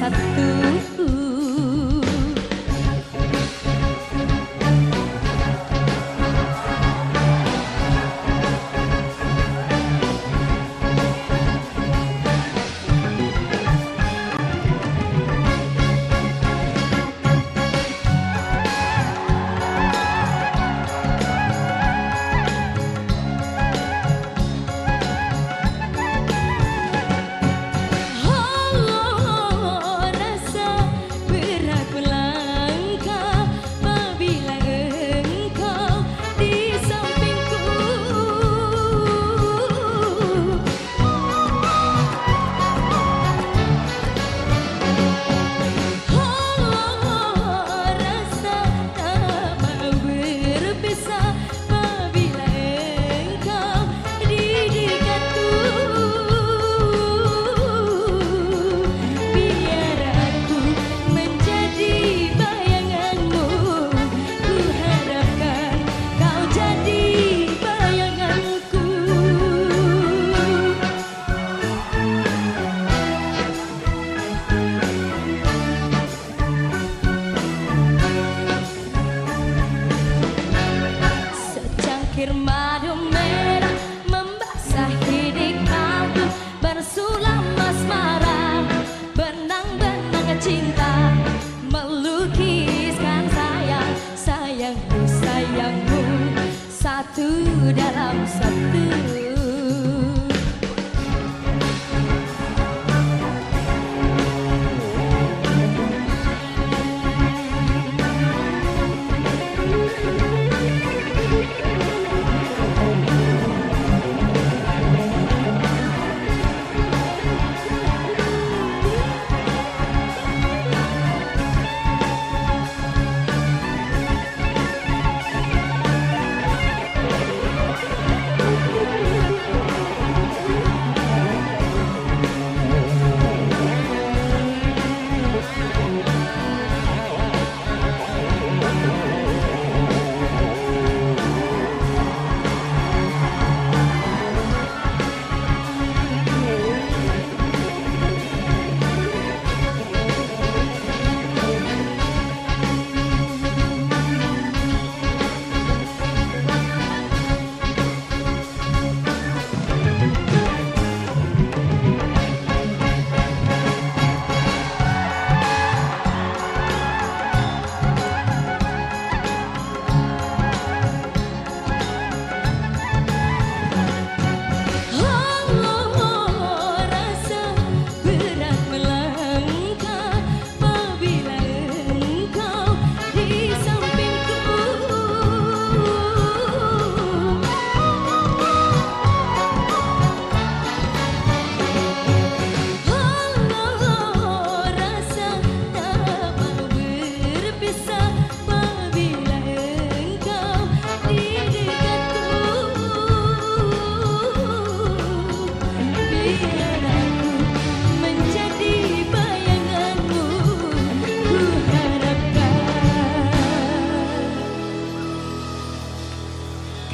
satu.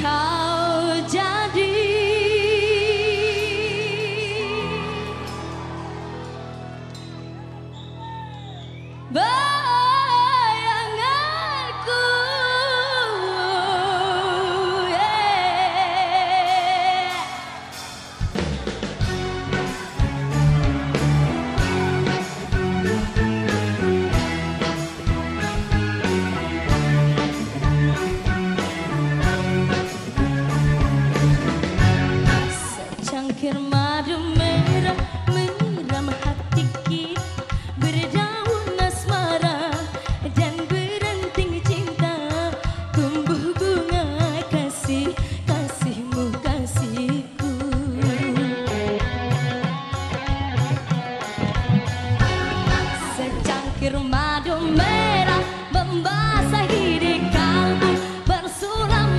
kau jadi. Ber Secangkir madu merah menyiram hati kita. Berdaun asmara dan beranting cinta. Tumbuh bunga kasih, kasihmu kasihku. Secangkir madu merah membasahi di kalbu Bersulam